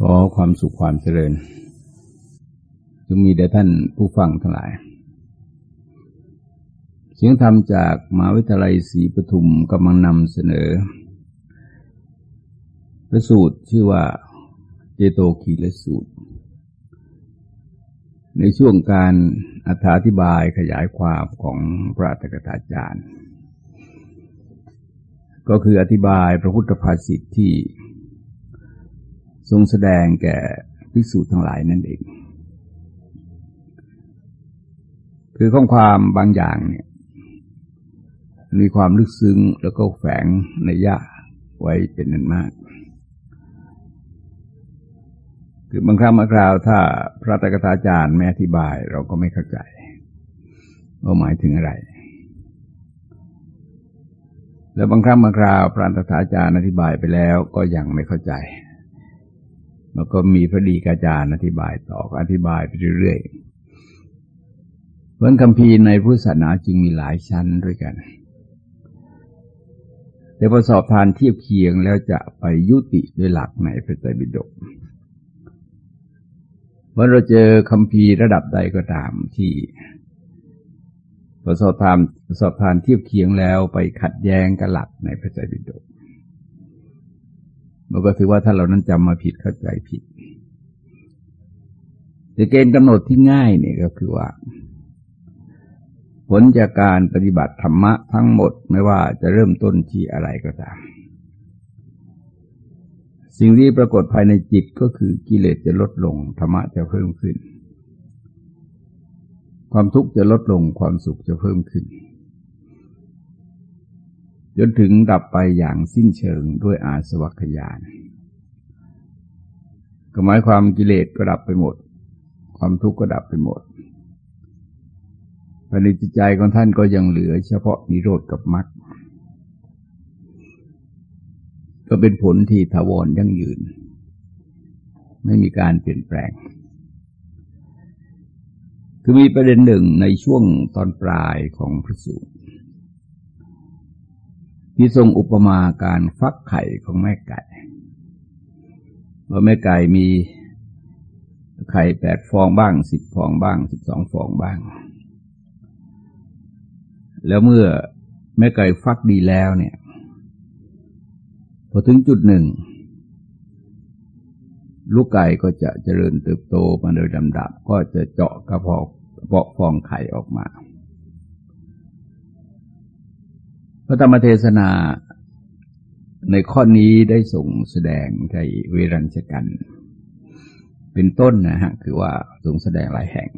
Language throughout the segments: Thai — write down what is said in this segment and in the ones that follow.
ขอความสุขความเจริญจงมีแด่ท่านผู้ฟังทั้งหลาย เสียงธรรมจากมหาวิทยาลัยศรีปทุมกำลังนำเสนอ พระสูตรชื่อว่าเจโตคีลสูตร ในช่วงการอธิบายขยายความของพระตกถาจารย์ ก็คืออธิบายพระพุทธภาษิตที่ ทรงแสดงแก่ภิกษุทั้งหลายนั่นเอง คือข้อความบางอย่างเนี่ยมีความลึกซึ้งแล้วก็แฝงในยะไว้เป็นนันมาก คือบางครั้งบางคราวถ้าพระตกถาจารย์ไม่อธิบาย เราก็ไม่เข้าใจว่าหมายถึงอะไร แล้วบางครั้งบางคราวพระตกถาจารย์อธิบายไปแล้วก็ยังไม่เข้าใจ แล้วก็มีพระดีกาจารย์อธิบายต่ออธิบายไปเรื่อยๆเพราะคำพีในพุทธศาสนาจึงมีหลายชั้นด้วยกัน แต่พอสอบทานเทียบเคียงแล้วจะไปยุติด้วยหลักในพระไตรปิฎกเมื่อเราเจอคำพีระดับใดก็ตามที่พอสอบทานสอบทานเทียบเคียงแล้วไปขัดแย้งกับหลักในพระไตรปิฎก มันก็ถือว่าถ้าเรานั้นจำมาผิดเข้าใจผิดแต่เกณฑ์กำหนดที่ง่ายเนี่ยก็คือว่า ผลจากการปฏิบัติธรรมะทั้งหมดไม่ว่าจะเริ่มต้นที่อะไรก็ตาม สิ่งที่ปรากฏภายในจิตก็คือกิเลสจะลดลงธรรมะจะเพิ่มขึ้น ความทุกข์จะลดลงความสุขจะเพิ่มขึ้น จนถึงดับไปอย่างสิ้นเชิงด้วยอาสวัคยานก็หมายความกิเลสก็ดับไปหมด ความทุกข์ก็ดับไปหมดภายในจิตใจของท่านก็ยังเหลือเฉพาะนิโรธกับมรรคก็เป็นผลที่ถาวรยั่งยืน ไม่มีการเปลี่ยนแปลง คือมีประเด็นหนึ่งในช่วงตอนปลายของพระสูตร ที่ทรงอุปมาการฟักไข่ของแม่ไก่ว่าแม่ไก่มีไข่แปดฟองบ้างสิบฟองบ้างสิบสองฟองบ้าง แล้วเมื่อแม่ไก่ฟักดีแล้วเนี่ย พอถึงจุดหนึ่ง ลูกไก่ก็จะเจริญเติบโตมาโดยลำดับ ก็จะเจาะกระเพาะเปาะฟองไข่ออกมา พระธรรมเทศนาในข้อนี้ได้ส่งแสดงในเวรัญชกัน เป็นต้นนะฮะ คือว่าส่งแสดงหลายแห่ง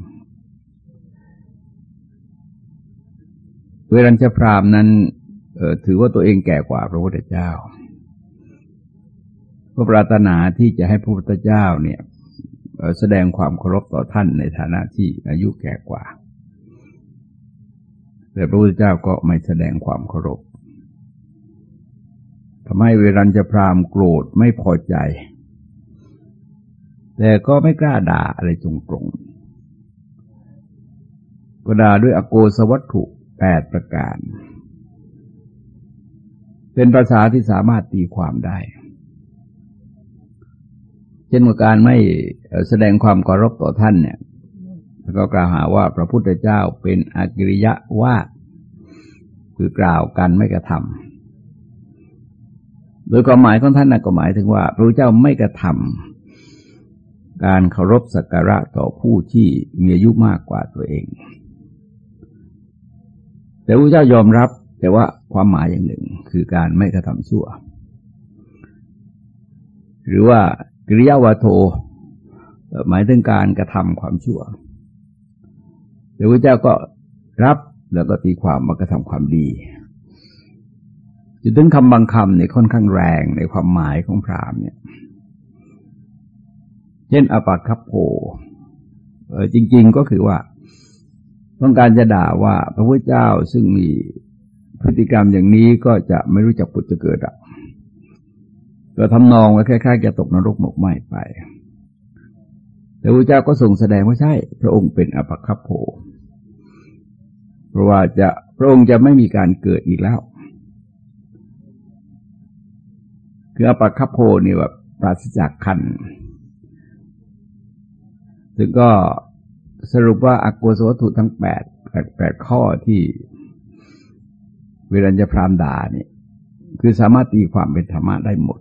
เวรัญชพรามนั้นถือว่าตัวเองแก่กว่าพระพุทธเจ้าก็ปรารถนาที่จะให้พระพุทธเจ้าเนี่ยแสดงความเคารพต่อท่านในฐานะที่อายุแก่กว่า แต่พระพุทธเจ้าก็ไม่แสดงความเคารพทำให้เวรัญจะพรามโกรธไม่พอใจ แต่ก็ไม่กล้าด่าอะไรตรงๆก็ด่าด้วยอโกสวัตถุแปดประการ เป็นภาษาที่สามารถตีความได้ เช่นว่าการไม่แสดงความเคารพต่อท่านเนี่ย แล้วก็กล่าวหาว่าพระพุทธเจ้าเป็นอากิริยะว่าคือกล่าวกันไม่กระทำโดยความหมายของท่านนะก็หมายถึงว่า พระเจ้าไม่กระทำการเคารพสักการะต่อผู้ที่มีอายุมากกว่าตัวเอง แต่พระเจ้ายอมรับแต่ว่าความหมายอย่างหนึ่งคือการไม่กระทำชั่ว หรือว่ากิริยาวาโทหมายถึงการกระทำความชั่ว พระพุทธเจ้าก็รับแล้วก็ตีความมากระทำความดีจะถึงคำบางคำเนี่ยค่อนข้างแรงในความหมายของพราหมณ์เนี่ย เช่นอปัตคับโพเออจริง ๆก็คือว่า ต้องการจะด่าว่า พระพุทธเจ้าซึ่งมีพฤติกรรมอย่างนี้ก็จะไม่รู้จักปุจจะเกิดอะก็ทำนองว่าคล้ายๆจะตกนรกหมกไหม้ไป แต่พระเจ้าก็ทรงแสดงว่าใช่ พระองค์เป็นอปัคับโพเพราะว่าจะพระองค์จะไม่มีการเกิดอีกแล้ว คืออปัคคโพนี่แบบปราศจากคันซึ่งก็สรุปว่าอโกศวัตถุทั้งแปดแปดข้อที่เวรัญจะพรามดาเนี่ย คือสามารถตีความเป็นธรรมะได้หมด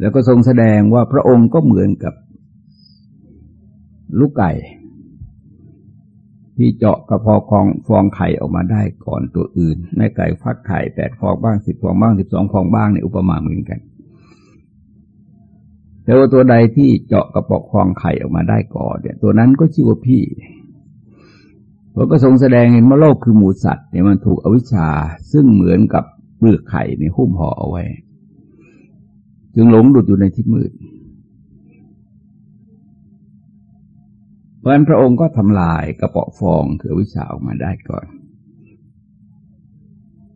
แล้วก็ทรงแสดงว่าพระองค์ก็เหมือนกับลูกไก่ ที่เจาะกระพอคองฟองไข่ออกมาได้ก่อนตัวอื่นแม่ไก่ฟักไข่แปดฟองบ้างสิบฟองบ้างสิบสองฟองบ้างในอุปมาเหมือนกัน แต่ว่าตัวใดที่เจาะกระปอกฟองไข่ออกมาได้ก่อนเนี่ย ตัวนั้นก็ชื่อว่าพี่พระก็ทรงแสดงเห็นว่าโลกคือหมูสัตว์เนี่ยมันถูกอวิชชาซึ่งเหมือนกับเปลือกไข่ในหุ้มห่อเอาไว้ จึงหลงดุดอยู่ในที่มืด เพราะนั้นพระองค์ก็ทำลายกระเปาะฟองคือวิชาออกมาได้ก่อน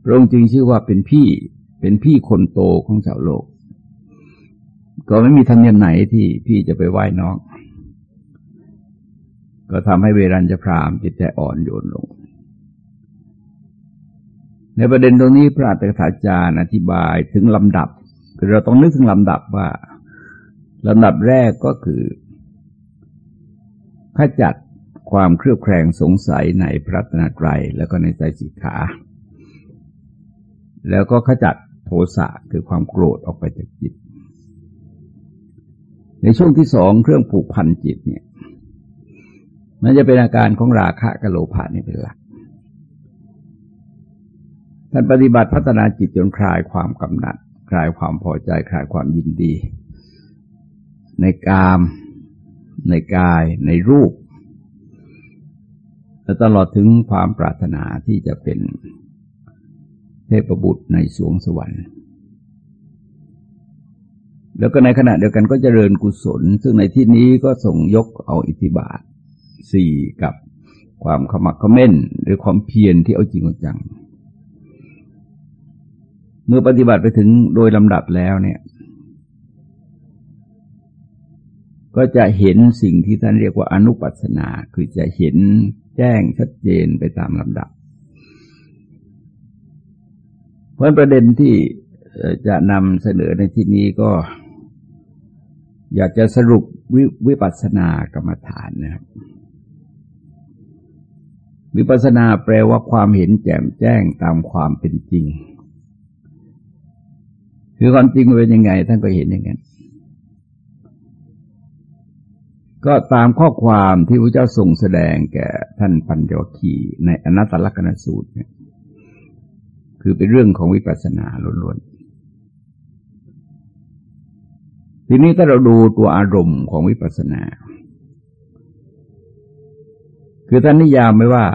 พระองค์จึงชื่อว่าเป็นพี่เป็นพี่คนโตของชาวโลก ก็ไม่มีธรรมเนียมไหนที่พี่จะไปไหว้น้อง ก็ทำให้เวรัญจะพรามจิตใจอ่อนโยนลงในประเด็นตรงนี้พระอัตถกถาจารย์อธิบายถึงลำดับ คือเราต้องนึกถึงลำดับว่าลำดับแรกก็คือขจัดความเครือบแคลงสงสัยในพระตนตรัยแล้วก็ในใจสิกขา แล้วก็ขจัดโทสะคือความโกรธออกไปจากจิต ในช่วงที่สองเครื่องผูกพันจิตเนี่ยมันจะเป็นอาการของราคะกับโลภะนี่เป็นหลัก ท่านปฏิบัติพัฒนาจิตจนคลายความกำหนัด คลายความพอใจคลายความยินดี ในกาม ในกาย ในรูปและตลอดถึงความปรารถนาที่จะเป็นเทพบุตรในสวงสวรรค์ แล้วก็ในขณะเดียวกันก็จเจริญกุศล ซึ่งในที่นี้ก็ส่งยกเอาอิทธิบาทสี่กับความขมักขม้น หรือความเพียรที่เอาจริงเอาจัง มื่อปฏิบัติไปถึงโดยลำดับแล้วเนี่ย ก็จะเห็นสิ่งที่ท่านเรียกว่าอนุปัสนา คือจะเห็นแจ้งชัดเจนไปตามลำดับ เพราะประเด็นที่จะนำเสนอในที่นี้ก็ อยากจะสรุปวิปัสสนากรรมฐานนะครับวิปัสนาแปลว่าความเห็นแจ่มแจ้งตามความเป็นจริง คือความจริงเป็นยังไง ท่านก็เห็นอย่างนั้นก็ตามข้อความที่พระเจ้าทรงแสดงแก่ท่านปัญจวคีในอนัตตลกนสูตรเนี่ย คือเป็นเรื่องของวิปัสสนาล้วนๆ ทีนี้ถ้าเราดูตัวอารมณ์ของวิปัสสนา คือท่านนิยามไว้ว่า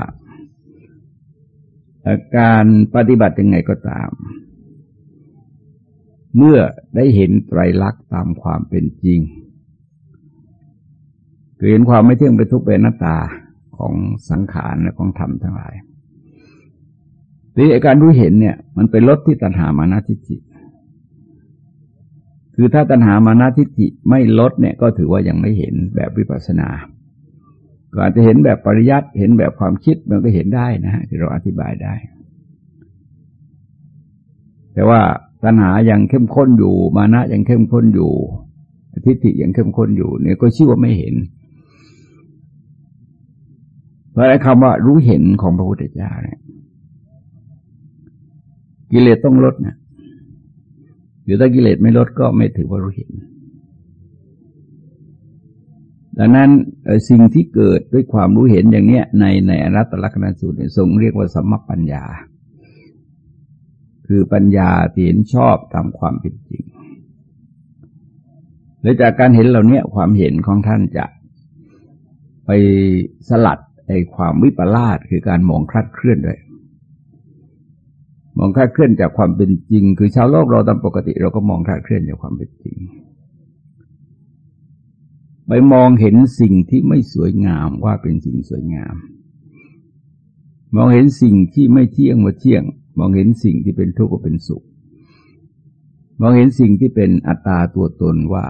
การปฏิบัติยังไงก็ตาม เมื่อได้เห็นไตรลักษณ์ตามความเป็นจริง คือเห็นความไม่เที่ยงเป็นทุกข์เป็นหน้าตาของสังขารและของธรรมทั้งหลายทีนี้การรู้เห็นเนี่ย มันเป็นลดที่ตัณหามานาทิฏฐิคือถ้าตัณหามานาทิฏฐิไม่ลดเนี่ยก็ถือว่ายังไม่เห็นแบบวิปัสสนา ก็อาจจะเห็นแบบปริยัติเห็นแบบความคิดมันก็เห็นได้นะฮะที่เราอธิบายได้ แต่ว่า ตัณหายังเข้มข้นอยู่ มานะยังเข้มข้นอยู่ทิฏฐิยังเข้มข้นอยู่ เนี่ยก็ชื่อว่าไม่เห็น เพราะคำว่ารู้เห็นของพระพุทธเจ้าเนี่ยกิเลสต้องลดนะหรือถ้ากิเลสไม่ลดก็ไม่ถือว่ารู้เห็น ดังนั้นสิ่งที่เกิดด้วยความรู้เห็นอย่างเนี้ยในในอรัตตลักษณสูตรทรงเรียกว่าสัมมปัญญา คือปัญญาที่เห็นชอบตามความเป็นจริง และจากการเห็นเหล่านี้ความเห็นของท่านจะไปสลัดไอ้ความวิปลาสคือการมองคลาดเคลื่อนด้วยมองคลาดเคลื่อนจากความเป็นจริง คือชาวโลกเราตามปกติ เราก็มองคลาดเคลื่อนจากความเป็นจริง ไปมองเห็นสิ่งที่ไม่สวยงามว่าเป็นสิ่งสวยงาม มองเห็นสิ่งที่ไม่เที่ยงว่าเที่ยง มองเห็นสิ่งที่เป็นทุกข์ว่าเป็นสุข มองเห็นสิ่งที่เป็นอัตตาตัวตนว่า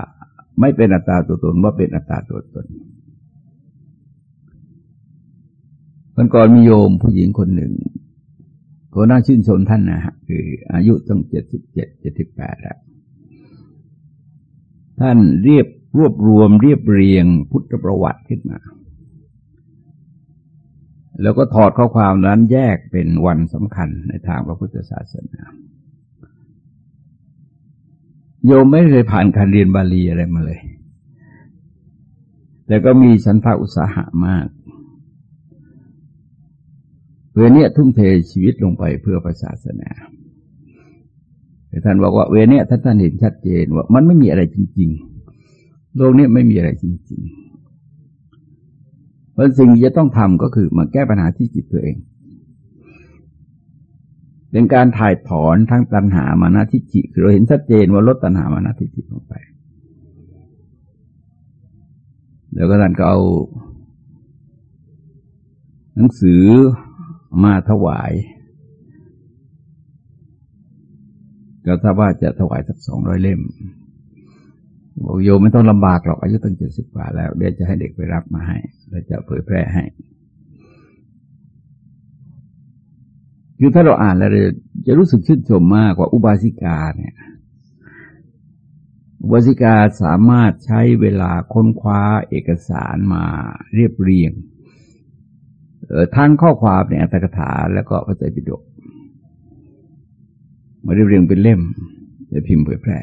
ไม่เป็นอัตตาตัวตนว่าเป็นอัตตาตัวตนมันก่อนมีโยมผู้หญิงคนหนึ่งก็น่าชื่นชมท่านนะฮะคืออายุตั้งเจ็ดสิบเจ็ดเจ็ดสิบแปดแล้วท่านเรียบรวบรวมเรียบเรียงพุทธประวัติขึ้นมา แล้วก็ถอดข้อความนั้นแยกเป็นวันสำคัญในทางพระพุทธศาสนา โยมไม่เคยผ่านการเรียนบาลีอะไรมาเลย แต่ก็มีฉันทาอุตสาหะมากเพื่อเนี่ยทุ่มเทชีวิตลงไปเพื่อศาสนาท่านบอกว่าเวเนี่ยท่านท่านเห็นชัดเจนว่ามันไม่มีอะไรจริง ๆ โลกนี้ไม่มีอะไรจริง ๆ เพราะสิ่งที่จะต้องทำก็คือมาแก้ปัญหาที่จิตตัวเอง เป็นการถ่ายถอนทั้งตัณหามานาทิจิคือเราเห็นชัดเจนว่าลดตัณหามานาทิจิลงไป แล้วก็ท่านก็เอาหนังสือมาถวาย ก็ถ้าว่าจะถวายสักสองร้อยเล่ม บอกโยมไม่ต้องลำบากหรอกอายุตั้งเจ็ดสิบกว่าแล้ว เดี๋ยวจะให้เด็กไปรับมาให้แล้วจะเผยแพร่ให้คือถ้าเราอ่านแล้วจะรู้สึกชื่นชมมากกว่าอุบาสิกาเนี่ย อุบาสิกาสามารถใช้เวลาค้นคว้าเอกสารมาเรียบเรียงทั้งข้อความในอัตถกถาแล้วก็พระไตรปิฎกมาเรียบเรียงเป็นเล่มจะพิมพ์เผยแพร่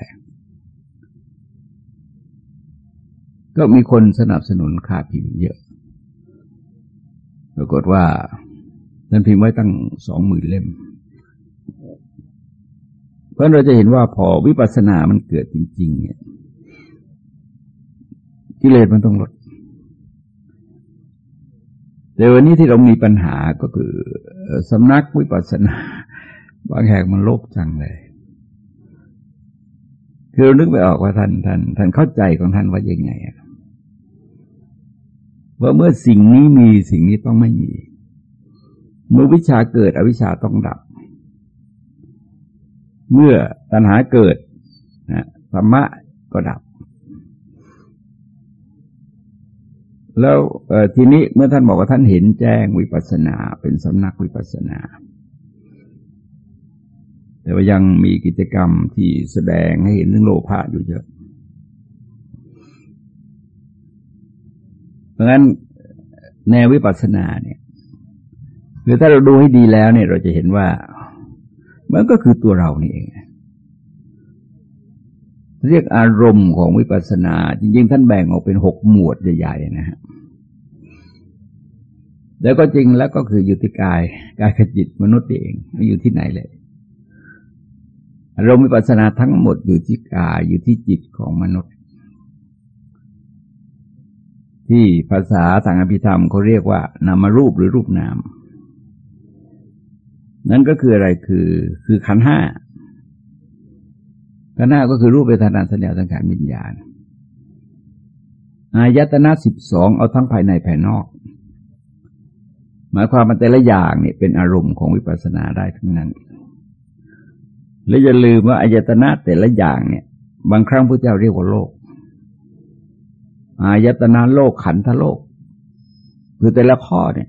ก็มีคนสนับสนุนค่าพิมพ์เยอะ ปรากฏว่าท่านพิมพ์ไว้ตั้งสองหมื่นเล่ม เพราะเราจะเห็นว่าพอวิปัสสนามันเกิดจริง ๆ เนี่ยกิเลสมันต้องลด แต่วันนี้ที่เรามีปัญหาก็คือสำนักวิปัสสนา บางแห่งมันโลกจังเลยคือเรานึกไปออกว่าท่านท่านท่านเข้าใจของท่านว่ายังไง ว่าเมื่อสิ่งนี้มีสิ่งนี้ต้องไม่มี เมื่อวิชาเกิดอวิชาต้องดับ เมื่อตัณหาเกิดนะธรรมะก็ดับ แล้วทีนี้เมื่อท่านบอกว่าท่านเห็นแจ้งวิปัสสนา เป็นสำนักวิปัสนา แต่ว่ายังมีกิจกรรมที่แสดงให้เห็นเรื่องโลภะอยู่เยอะ เพราะฉะนั้นแนววิปัสสนาเนี่ยคือถ้าเราดูให้ดีแล้วเนี่ยเราจะเห็นว่า มันก็คือตัวเรานี่เอง เรียกอารมณ์ของวิปัสสนา จริง ๆ ท่านแบ่งออกเป็นหกหมวดใหญ่ๆนะฮะแล้วก็จริงแล้วก็คืออยู่ที่กายกายขจิตมนุษย์เองไม่อยู่ที่ไหนเลยอารมณ์วิปัสสนาทั้งหมดอยู่ที่กายอยู่ที่จิตของมนุษย์ ที่ภาษาทางอภิธรรมเขาเรียกว่านามรูปหรือรูปนาม นั่นก็คืออะไรคือคือขันห้าขันห้าก็คือรูปเวทนาสัญญาสังขารวิญญาณ อายตนะสิบสองเอาทั้งภายในภายนอก หมายความว่าแต่ละอย่างเนี่ยเป็นอารมณ์ของวิปัสสนาได้ทั้งนั้น และอย่าลืมว่าอายตนะแต่ละอย่างเนี่ย บางครั้งพระเจ้าเรียกว่าโลก อายตนะโลกขันธโลก คือแต่ละข้อเนี่ย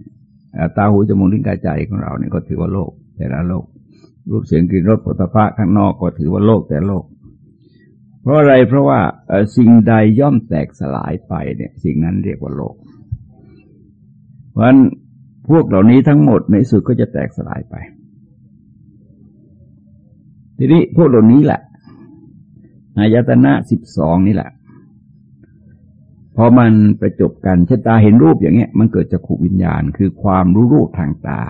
ตาหูจมูกลิ้นกายใจของเราเนี่ยก็ถือว่าโลก แต่ละโลก รูปเสียงกลิ่นรสผลิตภัณฑ์ข้างนอกก็ถือว่าโลกแต่โลก เพราะอะไรเพราะว่าสิ่งใดย่อมแตกสลายไปเนี่ย สิ่งนั้นเรียกว่าโลก เพราะฉะนั้นพวกเหล่านี้ทั้งหมดในสุดก็จะแตกสลายไป ทีนี้พวกเหล่านี้แหละอายตนะสิบสองนี่แหละ พอมันประจบกันชะตาเห็นรูปอย่างเงี้ย มันเกิดจากขูวิญญาณ คือความรู้รูปทางตา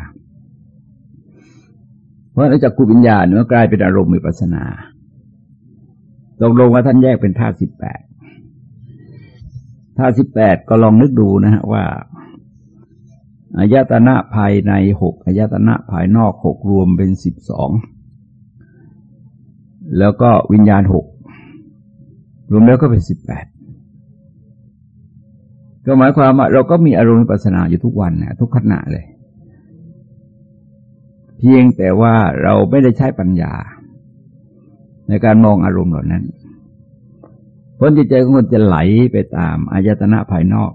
เพราะจากขูวิญญาณมันกลายเป็นอารมณ์มีปัสนาตกลงว่าท่านแยกเป็นธาตุสิบแปดธาตุสิบแปดก็ลองนึกดูนะฮะว่าอายตนะภายในหกอายตนะภายนอกหกรวมเป็นสิบสองแล้วก็วิญญาณหกรวมแล้วก็เป็นสิบแปด ก็หมายความว่าเราก็มีอารมณ์ปัสนาอยู่ทุกวันนะทุกขณะเลย เพียงแต่ว่าเราไม่ได้ใช้ปัญญา ในการมองอารมณ์เหล่านั้นผลจิตใจของคนจะไหลไปตามอายตนะภายนอก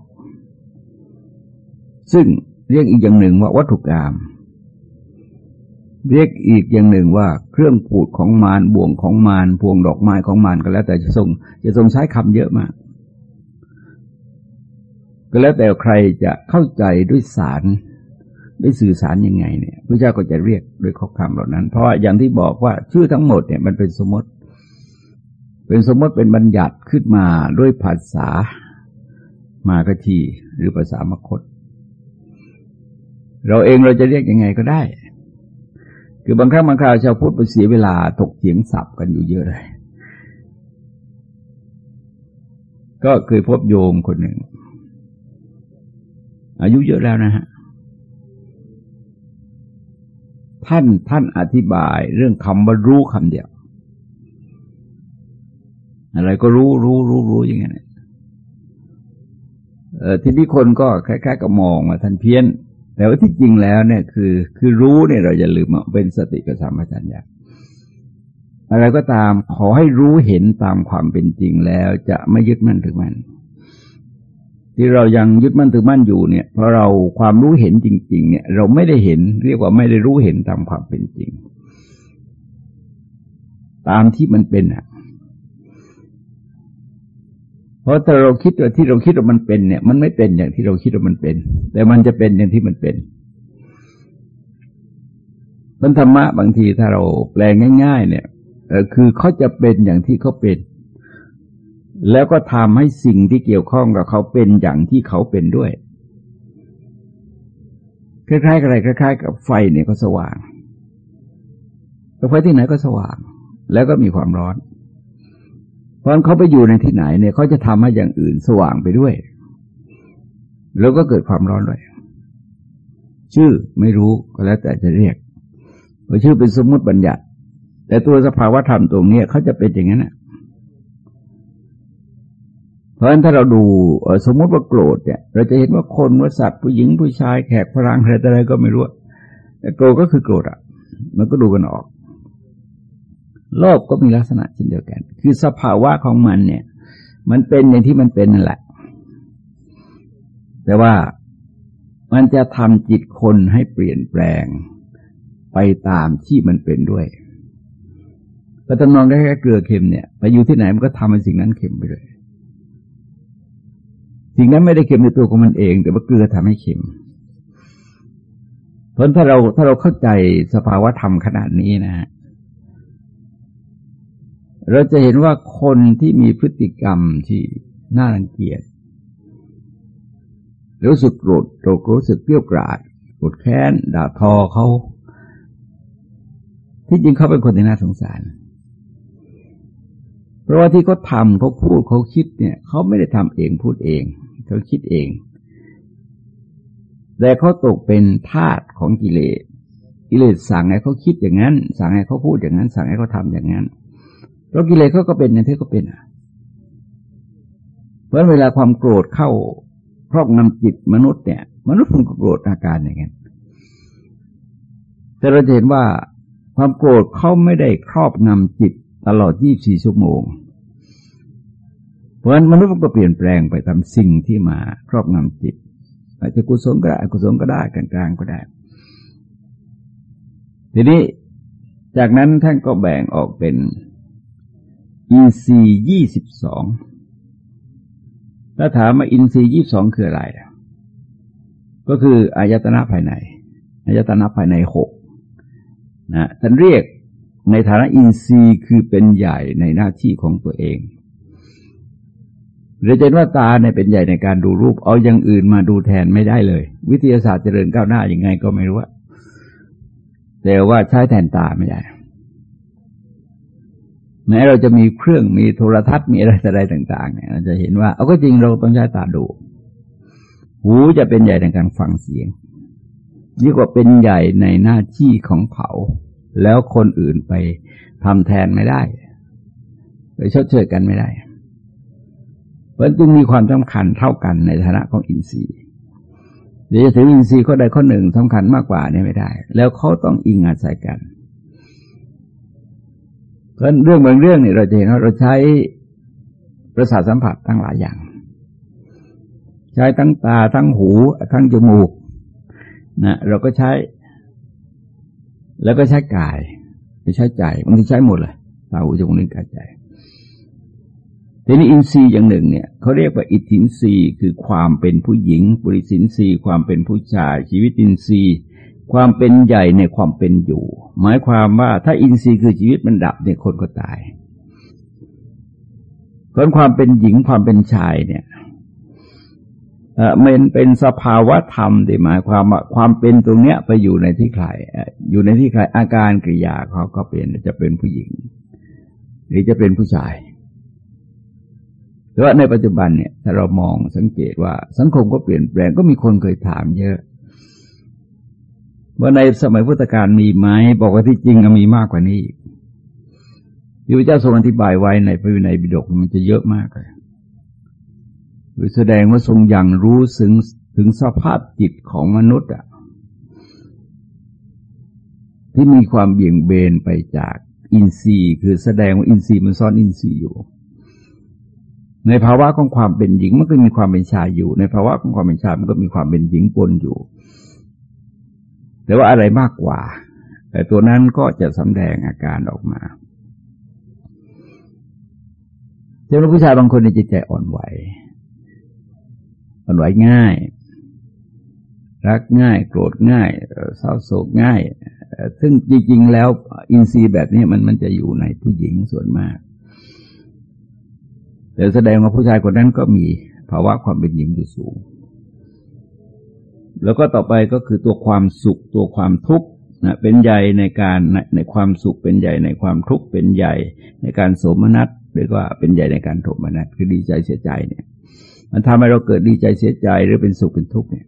ซึ่งเรียกอีกอย่างหนึ่งว่าวัตถุกรรมเรียกอีกอย่างหนึ่งว่าเครื่องปูดของมารบ่วงของมารพวงดอกไม้ของมารก็แล้วแต่จะทรงจะทรงใช้คำเยอะมาก ก็แล้วแต่ใครจะเข้าใจด้วยสารด้วยสื่อสารยังไงเนี่ยพระเจ้าก็จะเรียกด้วยข้อความเหล่านั้น เพราะอย่างที่บอกว่าชื่อทั้งหมดเนี่ยมันเป็นสมมติ เป็นสมมติเป็นบัญญัติขึ้นมาด้วยภาษามากทีหรือภาษามคต เราเองเราจะเรียกยังไงก็ได้ คือบางครั้งบางคราวชาวพุทธไปเสียเวลาถกเถียงศัพท์กันอยู่เยอะเลย ก็เคยพบโยมคนหนึ่ง อายุเยอะแล้วนะฮะท่านท่านอธิบายเรื่องคำว่ารู้คำเดียว อะไรก็รู้รู้รู้รู้อย่างเงี้ยทีนี้คนก็คล้ายๆกับมองว่าท่านเพี้ยน แต่ว่าที่จริงแล้วเนี่ยคือคือรู้เนี่ยเราอย่าลืมเป็นสติกับสัมปชัญญะอะไรก็ตามขอให้รู้เห็นตามความเป็นจริงแล้วจะไม่ยึดมั่นถือมั่น ที่เรายังยึดมั่นถือมั่นอยู่เนี่ย เพราะเราความรู้เห็นจริง ๆ เนี่ย เราไม่ได้เห็น เรียกว่าไม่ได้รู้เห็นตามความเป็นจริง ตามที่มันเป็นอะ เพราะถ้าเราคิดว่าที่เราคิดว่ามันเป็นเนี่ย มันไม่เป็นอย่างที่เราคิดว่ามันเป็น แต่มันจะเป็นอย่างที่มันเป็นมันธรรมะบางทีถ้าเราแปลง่าย ๆ เนี่ยคือเขาจะเป็นอย่างที่เขาเป็น แล้วก็ทำให้สิ่งที่เกี่ยวข้องกับเขาเป็นอย่างที่เขาเป็นด้วย คล้ายๆกับอะไรคล้าย ๆ กับไฟเนี่ยก็สว่างแต่ไฟที่ไหนก็สว่าง แล้วก็มีความร้อน เพราะเขาไปอยู่ในที่ไหนเนี่ยเขาจะทำให้อย่างอื่นสว่างไปด้วย แล้วก็เกิดความร้อนด้วยชื่อไม่รู้ก็แล้วแต่จะเรียกเพราะชื่อเป็นสมมติบัญญัติ แต่ตัวสภาวะธรรมตรงนี้เขาจะเป็นอย่างนั้นนะ เพราะฉะนั้นถ้าเราดูสมมติว่าโกรธเนี่ย เราจะเห็นว่าคนว่าสัตว์ผู้หญิงผู้ชายแขกพลังอะไรอะไรก็ไม่รู้แต่โกรธก็คือโกรธอะ มันก็ดูกันออก โลภก็มีลักษณะเช่นเดียวกัน คือสภาวะของมันเนี่ย มันเป็นอย่างที่มันเป็นนั่นแหละ แต่ว่ามันจะทำจิตคนให้เปลี่ยนแปลงไปตามที่มันเป็นด้วยแต่ตำนองได้แค่เกลือเค็มเนี่ย ไปอยู่ที่ไหนมันก็ทำให้สิ่งนั้นเค็มไปเลย สิ่งนั้นไม่ได้เค็มในตัวของมันเอง แต่ว่าเกลือทำให้เค็ม เพราะถ้าเราถ้าเราเข้าใจสภาวะธรรมขนาดนี้นะฮะเราจะเห็นว่าคนที่มีพฤติกรรมที่น่ารังเกียจรู้สึกโกรธโกรธรู้สึกเกลี้ยกราดโกรธแค้น ด่าทอเขา ที่จริงเขาเป็นคนที่น่าสงสาร เพราะว่าที่เขาทำเขาพูดเขาคิดเนี่ย เขาไม่ได้ทำเองพูดเอง เขาคิดเอง แต่เขาตกเป็นทาสของกิเลสกิเลสสั่งให้เขาคิดอย่างนั้น สั่งให้เขาพูดอย่างนั้น สั่งให้เขาทาอย่างนั้นเพราะกิเลสเขาก็เป็นอย่างที่เขาเป็นเพราะเวลาความโกรธเข้าครอบงำจิตมนุษย์เนี่ย มนุษย์มันก็โกรธอาการอย่างนั้นแต่เราเห็นว่าความโกรธเขาไม่ได้ครอบงำจิตตลอด 24 ชั่วโมง เพราะฉะนั้นมนุษย์ก็เปลี่ยนแปลงไปตามสิ่งที่มาครอบงำจิตอาจจะกุศลก็ได้อกุศลก็ได้กลางๆก็ได้ ทีนี้จากนั้นท่านก็แบ่งออกเป็นอินทรีย์ยี่สิบสองถ้าถามว่าอินทรีย์ยี่สองคืออะไร ก็คืออายตนะภายในอายตนะภายในหกนะท่านเรียกในฐานะอินทรีย์คือเป็นใหญ่ในหน้าที่ของตัวเอง เราจะเห็นว่าตาเนี่ยเป็นใหญ่ในการดูรูป เอาอย่างอื่นมาดูแทนไม่ได้เลย วิทยาศาสตร์เจริญก้าวหน้าอยังไงก็ไม่รู้ว่าแต่ว่าใช้แทนตาไม่ได้แม้เราจะมีเครื่องมีโทรทัศน์มีอะไรอะไรต่าง ๆ เนี่ยเราจะเห็นว่า เอาก็จริงเราต้องใช้ตาดู หูจะเป็นใหญ่ในการฟังเสียงยิ่งกว่าเป็นใหญ่ในหน้าที่ของเขาแล้วคนอื่นไปทำแทนไม่ได้ ไปชดเชยกันไม่ได้ ราะจึงมีความสำคัญเท่ากันในฐานะของอินทรีย์เดี๋ยวจะถืออินทรีย์ข้อใดข้อหนึ่งสำคัญมากกว่าเนี่ยไม่ได้ แล้วเขาต้องอิงอาศัยกันเพราะเรื่องบางเรื่องเนี่ยเราจะเห็นว่าเราใช้ประสาทสัมผัสทั้งหลายอย่าง ใช้ทั้งตาทั้งหูทั้งจมูกนะเราก็ใช้ แล้วก็ใช้กายไปใช้ใจบางทีใช้หมดเลยตาหูจมูกลิ้นกายใจ ทีนี้อินทรีย์อย่างหนึ่งเนี่ยเขาเรียกว่าอิทธินทรีย์คือความเป็นผู้หญิงบริสินทรีย์ความเป็นผู้ชาย ชีวิตอินทรีย์ ความเป็นใหญ่ในความเป็นอยู่ หมายความว่าถ้าอินทรีย์คือชีวิตมันดับเนี่ยคนก็ตายเพราะความเป็นหญิงความเป็นชายเนี่ยมันเป็นสภาวะธรรมที่หมายความว่าความเป็นตรงเนี้ยไปอยู่ในที่ใครอยู่ในที่ใครอาการกริยาเขาก็เปลี่ยนจะเป็นผู้หญิง หรือจะเป็นผู้ชาย แต่ว่าในปัจจุบันเนี่ยถ้าเรามองสังเกตว่าสังคมก็เปลี่ยนแปลงก็มีคนเคยถามเยอะ ว่าในสมัยพุทธกาลมีไหมบอกว่าที่จริงมีมากกว่านี้พระเจ้าทรงอธิบายไว้ในพระวินัยบิดกมันจะเยอะมากเลยแสดงว่าทรงอย่างรู้ถึงถึงสภาพจิตของมนุษย์อะที่มีความเบี่ยงเบนไปจากอินทรีย์ คือแสดงว่าอินทรีย์มันซ่อนอินทรีย์อยู่ ในภาวะของความเป็นหญิงมันก็มีความเป็นชายอยู่ ในภาวะของความเป็นชายมันก็มีความเป็นหญิงปนอยู่ แต่ว่าอะไรมากกว่า แต่ตัวนั้นก็จะสำแดงอาการออกมาเจ้าผู้ชายบางคนในจิตใจอ่อนไหว อ่อนไหวง่าย รักง่าย โกรธง่ายเศร้าโศกง่าย ซึ่งจริงๆแล้วอินทรีย์แบบนี้มันมันจะอยู่ในผู้หญิงส่วนมาก แต่แสดงว่าผู้ชายคนนั้นก็มีภาวะความเป็นหญิงอยู่สูง แล้วก็ต่อไปก็คือตัวความสุขตัวความทุกข์นะเป็นใหญ่ในการในในความสุขเป็นใหญ่ในความทุกข์เป็นใหญ่ในการโสมนัสหรือว่าเป็นใหญ่ในการโทมนัสคือดีใจเสียใจเนี่ย มันทำให้เราเกิดดีใจเสียใจหรือเป็นสุขเป็นทุกข์เนี่ย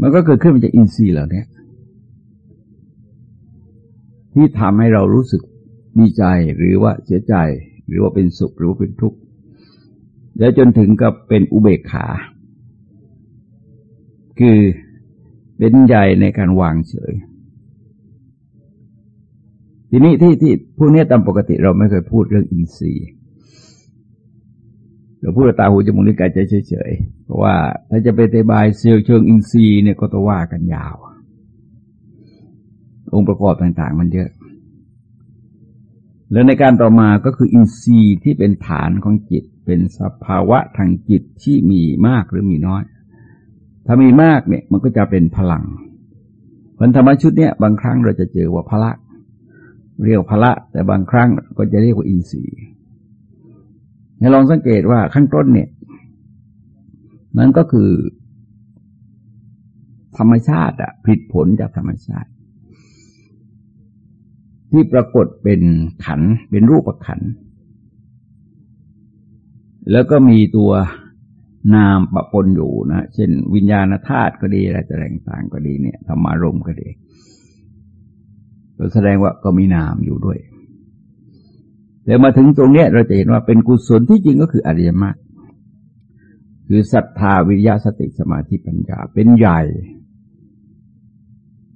มันก็เกิดขึ้นมาจากอินทรีย์เหล่านี้ที่ทำให้เรารู้สึกดีใจหรือว่าเสียใจ หรือว่าเป็นสุขหรือว่าเป็นทุกข์แล้วจนถึงกับเป็นอุเบกขา คือเป็นใหญ่ในการวางเฉย ทีนี้ที่ที่พวกนี้ตามปกติเราไม่เคยพูดเรื่องอินทรีย์เราพูดตาหูจมูกลิ้นกายใจเฉยๆ เพราะว่าถ้าจะไปเตบายเซลล์เชิงอินทรีย์เนี่ยก็ต้องว่ากันยาว องค์ประกอบต่างๆ มันเยอะ แล้วในการต่อมาก็คืออินทรีย์ที่เป็นฐานของจิต เป็นสภาวะทางจิตที่มีมากหรือมีน้อย ถ้ามีมากเนี่ยมันก็จะเป็นพลังผลธรรมชุดเนี้ยบางครั้งเราจะเจอว่าพละ เรียกพละ แต่บางครั้งก็จะเรียกว่าอินทรีย์ให้ลองสังเกตว่าขั้นต้นเนี่ยมันก็คือธรรมชาติอะผิดผลจากธรรมชาติ ที่ปรากฏเป็นขันเป็นรูปขัน แล้วก็มีตัวนามปะปนอยู่นะ เช่น วิญญาณธาตุก็ดีอะไรแต่างๆก็ดีเนี่ยธรรมารมก็ดีแสดงว่าก็มีนามอยู่ด้วย แต่มาถึงตรงนี้เราจะเห็นว่าเป็นกุศลที่จริงก็คืออริยมรรคคือศรัทธาวิริยะสติสมาธิปัญญาเป็นใหญ่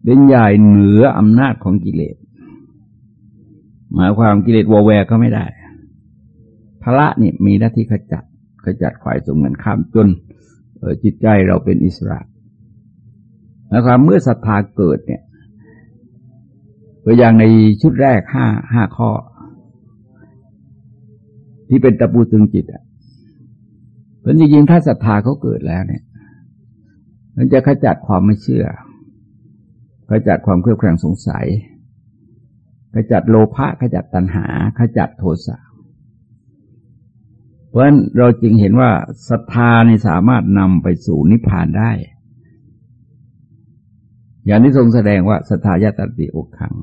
เป็นใหญ่เหนืออำนาจของกิเลส หมายความกิเลสวอแวร์ก็ไม่ได้พระนี่มีหน้าที่ขจัดขจัดฝ่ายสมเงินข้ามจนจิตใจเราเป็นอิสระหมายความเมื่อศรัทธาเกิดเนี่ยตัวอย่างในชุดแรกห้าห้าข้อ ที่เป็นตะปูตึงจิตอะเพราะจริงๆถ้าศรัทธาเขาเกิดแล้วเนี่ย มันจะขจัดความไม่เชื่อขจัดความเครือบแคลงสงสัย ขจัดโลภะขจัดตัณหา ขจัดโทสะเพราะฉะนั้นเราจึงเห็นว่าศรัทธานี่สามารถนำไปสู่นิพพานได้ อย่างที่ทรงแสดงว่าศรัทธายาตติอกขัง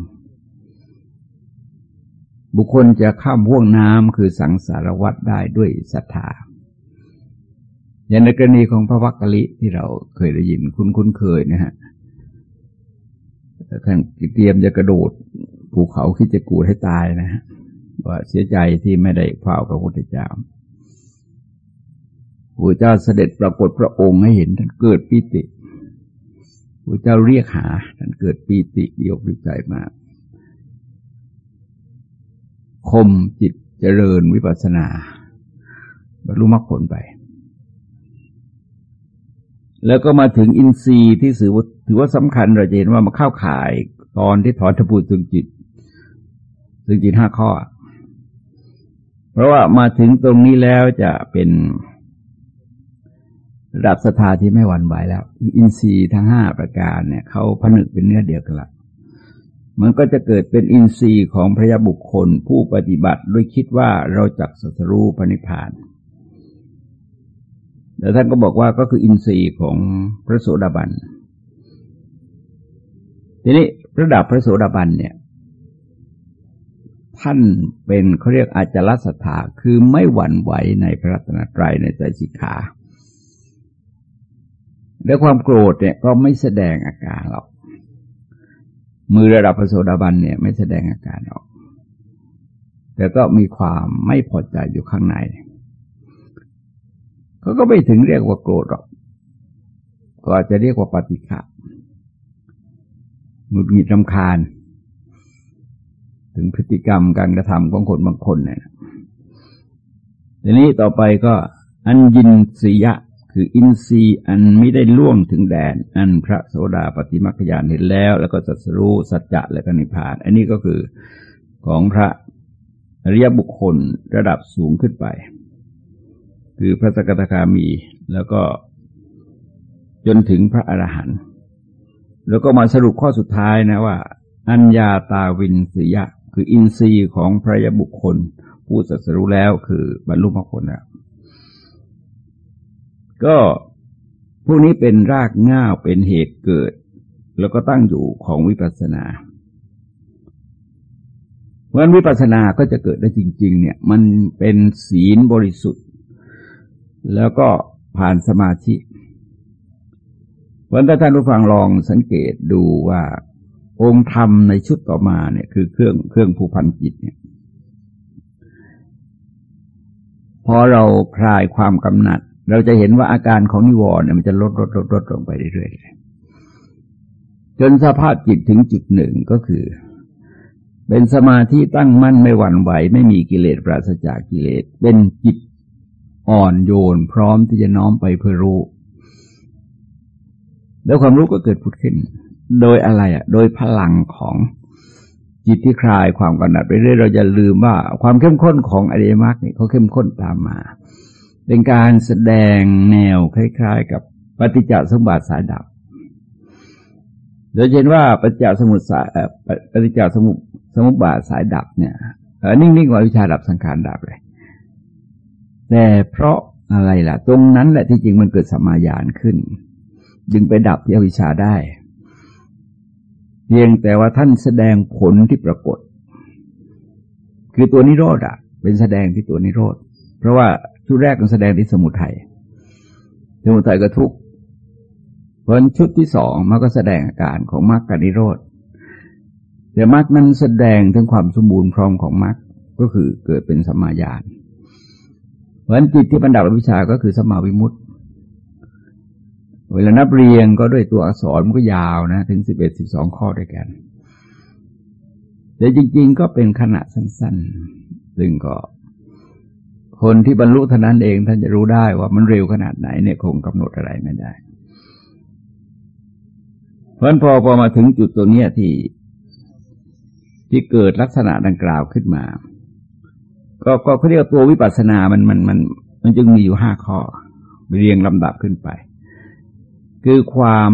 บุคคลจะข้ามห่วงน้ำคือสังสารวัตรได้ด้วยศรัทธาอย่างในกรณีของพระวักกะลิที่เราเคยได้ยินคุ้นคุ้นเคยนะฮะท่านเตรียมจะกระโดด ภูเขาคิดจะกูดให้ตายนะว่าเสียใจที่ไม่ได้เฝ้าพระพุทธเจ้าพระเจ้าเสด็จปรากฏพระองค์ให้เห็นท่านเกิดปีติพระเจ้าเรียกหาท่านเกิดปีติเดียวดีใจมากคมจิตเจริญวิปัสสนาบรรลุมรรคผลไป แล้วก็มาถึงอินทรีย์ที่ถือว่าถือว่าสำคัญเราจะเห็นว่ามาเข้าข่ายตอนที่ถอนทบูตึงจิต ตึงจิตห้าข้อ เพราะว่ามาถึงตรงนี้แล้วจะเป็นระดับศรัทธาที่ไม่หวั่นไหวแล้ว อินทรีย์ทั้งห้าประการเนี่ยเขาผนึกเป็นเนื้อเดียวกันละมันก็จะเกิดเป็นอินทรีย์ของพระยาบุคคลผู้ปฏิบัติด้วยคิดว่าเราจักสัสรูปณิพานแต่ท่านก็บอกว่าก็คืออินทรีย์ของพระโสดาบัน ทีนี้ระดับพระโสดาบันเนี่ย ท่านเป็นเขาเรียกอาจารศรัทธาคือไม่หวั่นไหวในพระรัตนตรัยในใจสิกขาและความโกรธเนี่ยก็ไม่แสดงอาการหรอก มือระดับพระโสดาบันเนี่ยไม่แสดงอาการออก แต่ก็มีความไม่พอใจอยู่ข้างในเขาก็ไม่ถึงเรียกว่าโกรธหรอก ก็อาจจะเรียกว่าปฏิฆะหงุดหงิดรำคาญ ถึงพฤติกรรมการกระทำของคนบางคนเนี่ยทีนี้ต่อไปก็อันยินสียะ คืออินทรีย์อันไม่ได้ล่วงถึงแดน อันพระโสดาปฏิมัคคยานเห็นแล้ว แล้วก็สัสรู้สัจจะและก็นิพพาน อันนี้ก็คือของพระอริยบุคคลระดับสูงขึ้นไป คือพระสกทาคามี แล้วก็จนถึงพระอรหันต์แล้วก็มาสรุปข้อสุดท้ายนะว่า อัญญาตาวินสียะ คืออินทรีย์ของพระยบุคคล ผู้สัสรู้แล้วคือบรรลุมรรคผลแล้วก็พวกนี้เป็นรากง่าวเป็นเหตุเกิด แล้วก็ตั้งอยู่ของวิปัสสนาเพราะวิปัสสนาก็จะเกิดได้จริง ๆ เนี่ย มันเป็นศีลบริสุทธิ์ แล้วก็ผ่านสมาธิวันถ้าท่านผู้ฟังลองสังเกตดูว่า องค์ธรรมในชุดต่อมาเนี่ยคือเครื่องเครื่องผูพันจิตเนี่ยพอเราคลายความกำหนัด เราจะเห็นว่าอาการของนิวรณ์เนี่ยมันจะลดลดลดลดลงไปเรื่อยๆจนสภาพจิตถึงจุดหนึ่งก็คือ เป็นสมาธิตั้งมั่นไม่หวั่นไหว ไม่มีกิเลสปราศจากกิเลส เป็นจิตอ่อนโยน พร้อมที่จะน้อมไปเพื่อรู้ แล้วความรู้ก็เกิดผุดขึ้น โดยอะไรอะ โดยพลังของจิตที่คลายความกำหนัดไปเรื่อยเราจะลืมว่าความเข้มข้นของอริยมรรคเนี่ยเขาเข้มข้นตามมา เป็นการแสดงแนวคล้าย ๆ กับปฏิจจสมบัติสายดับโดยเห็นว่าปฏิจจสมุทสายปฏิจจสมุสมุปบาทสายดับเนี่ยนิ่งๆกว่าวิชาดับสังขารดับเลย แต่เพราะอะไรล่ะ ตรงนั้นแหละที่จริงมันเกิดสมายานขึ้น จึงไปดับที่อวิชชาได้ เพียงแต่ว่าท่านแสดงผลที่ปรากฏ คือตัวนิโรธอะเป็นแสดงที่ตัวนิโรธ เพราะว่าชุดแรกมันแสดงที่สมุทัยสมุทัยก็ทุกเพราะชุดที่สองมันก็แสดงอาการของมรรคกับนิโรธแต่มรรคนั้นแสดงถึงความสมบูรณ์พร้อมของมรรคก็คือเกิดเป็นสมายานพราะจิตที่บรรดับวิชาก็คือสมาวิมุตติ เวลานับเรียงก็ด้วยตัวอักษรมันก็ยาวนะ ถึงสิบเอ็ดสิบสองข้อด้วยกัน แต่จริง ๆ ก็เป็นขณะสั้น ๆ ซึ่งก็ คนที่บรรลุเท่านั้นเองท่านจะรู้ได้ว่ามันเร็วขนาดไหนเนี่ยคงกำหนดอะไรไม่ได้ เพราะพอพอมาถึงจุดตัวเนี้ยที่ที่เกิดลักษณะดังกล่าวขึ้นมา ก็ก็เขาเรียกตัววิปัสสนา มันมันมัน มันจึงมีอยู่ห้าข้อเรียงลำดับขึ้นไป คือความ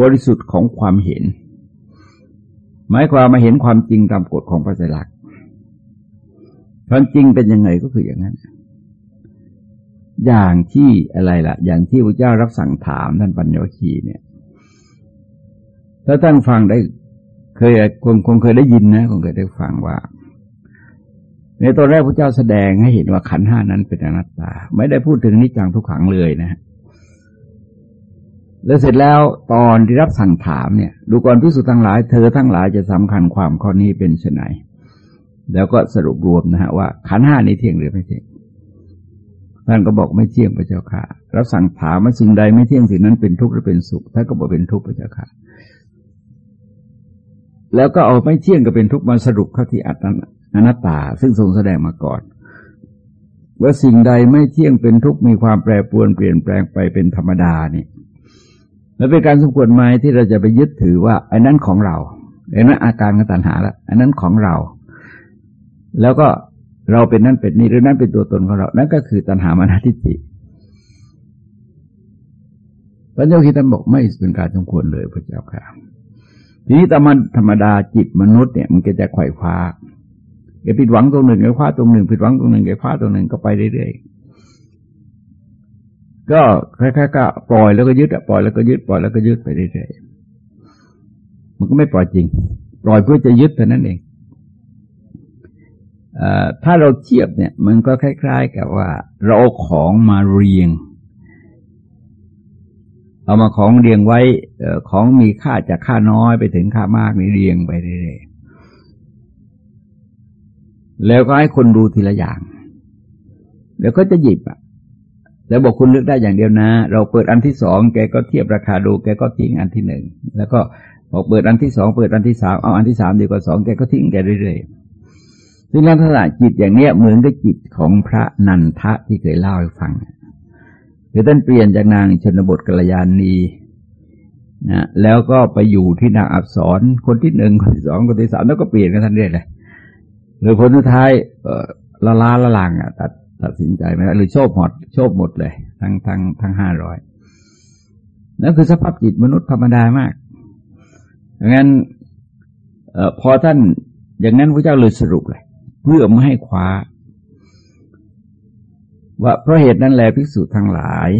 บริสุทธิ์ของความเห็น หมายความมาเห็นความจริงตามกฎของพระไตรลักษณ์ความจริงเป็นยังไงก็คืออย่างนั้น อย่างที่อะไรล่ะ อย่างที่พระเจ้ารับสั่งถามท่านปัญญวคีเนี่ย ถ้าท่านฟังได้เคยคงคงเคยได้ยินนะคงเคยได้ฟังว่า ในตอนแรกพระเจ้าแสดงให้เห็นว่าขันห้านั้นเป็นอนัตตา ไม่ได้พูดถึงนิจจังทุกขังเลยนะ แล้วเสร็จแล้วตอนที่รับสั่งถามเนี่ย ดูก่อนพิสุทั้งหลาย เธอทั้งหลายจะสำคัญความข้อนี้เป็นไฉนแล้วก็สรุปรวมนะฮะว่าขันห้านี้เที่ยงหรือไม่เที่ยงท่านก็บอกไม่เที่ยงพระเจ้าค่ะ รับสั่งถามว่าสิ่งใดไม่เที่ยงสิ่งนั้นเป็นทุกข์หรือเป็นสุขท่านก็บอกเป็นทุกข์พระเจ้าค่ะ แล้วก็เอาไม่เที่ยงก็เป็นทุกข์มาสรุปเข้าที่อัตตาอนัตตา ซึ่งทรงแสดงมาก่อนว่าสิ่งใดไม่เที่ยงเป็นทุกข์มีความแปรปรวนเปลี่ยนแปลงไปเป็นธรรมดานี่ แล้วเป็นการสมควรไหมที่เราจะไปยึดถือว่าไอันนั้นของเราไอันนั้นอาการของตัณหาละอันนั้นของเรา แล้วก็เราเป็นนั่นเป็นนี่หรือนั่นเป็นตัวตนของเรา นั่นก็คือตัณหามานาทิฏฐิพระเจ้าคิดท่านบอกไม่เป็นการสมควรเลยพระเจ้าค่ะ ทีนี้ตามธรรมดาจิตมนุษย์เนี่ยมันก็จะไขว่คว้าแกผิดหวังตรงหนึ่งแกคว้าตรงหนึ่งผิดหวังตรงหนึ่งแกคว้าตรงหนึ่งก็ไปเรื่อยๆ ก็คล้ายๆก็ปล่อยแล้วก็ยึดอะปล่อยแล้วก็ยึดปล่อยแล้วก็ยึดไปเรื่อยๆมันก็ไม่ปล่อยจริง ปล่อยเพื่อจะยึดเท่านั้นเองอถ้าเราเทียบเนี่ย มันก็คล้าย ๆ กับว่า เราเอาของมาเรียง เอามาของเรียงไว้ของมีค่าจากค่าน้อยไปถึงค่ามากนี่เรียงไปเรื่อยๆแล้วก็ให้คนดูทีละอย่างเดี๋ยวก็จะหยิบอะ แล้วบอกคุณเลือกได้อย่างเดียวนะ เราเปิดอันที่สองแกก็เทียบราคาดูแกก็ทิ้งอันที่หนึ่งแล้วก็บอกเปิดอันที่สองเปิดอันที่สามเอาอันที่สามดีกว่าสองแกก็ทิ้งแกเรื่อยๆซึ่งลักษณะจิตอย่างเนี้ยเหมือนกับจิตของพระนันทะที่เคยเล่าให้ฟังคือท่านเปลี่ยนจากนางชนบทกัลยาณีนะแล้วก็ไปอยู่ที่นางอับสรคนที่หนึ่งคนที่สองคนที่สามแล้วก็เปลี่ยนกันท่านเรื่อยเลยหรือผลสุดท้ายละล้าละลังอะตัด ตัดสินใจไม่ได้หรือโชคหมดโชคหมดเลย ทั้งทั้งทั้งห้าร้อยนั่นคือสภาพจิตมนุษย์ธรรมดามากดังนั้นอพอท่านอย่างนั้นพระเจ้าเลยสรุปเลย เพื่อไม่ให้คว้า ว่าเพราะเหตุนั้นแหละภิกษุทั้งหลาย